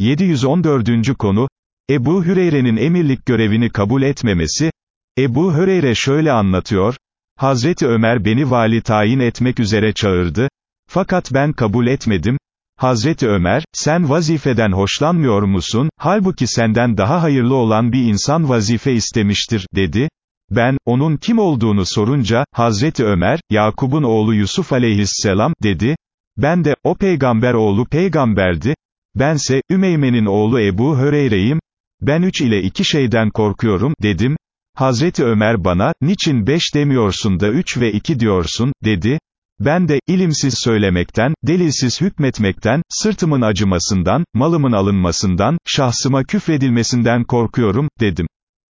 714. konu, Ebu Hüreyre'nin emirlik görevini kabul etmemesi, Ebu Hüreyre şöyle anlatıyor, Hazreti Ömer beni vali tayin etmek üzere çağırdı, fakat ben kabul etmedim, Hazreti Ömer, sen vazifeden hoşlanmıyor musun, halbuki senden daha hayırlı olan bir insan vazife istemiştir, dedi, ben, onun kim olduğunu sorunca, Hazreti Ömer, Yakub'un oğlu Yusuf aleyhisselam, dedi, ben de, o peygamber oğlu peygamberdi, bense, Ümeyme'nin oğlu Ebu Höreyre'yim, ben üç ile iki şeyden korkuyorum, dedim, Hazreti Ömer bana, niçin beş demiyorsun da üç ve iki diyorsun, dedi, ben de, ilimsiz söylemekten, delilsiz hükmetmekten, sırtımın acımasından, malımın alınmasından, şahsıma küfredilmesinden korkuyorum, dedim.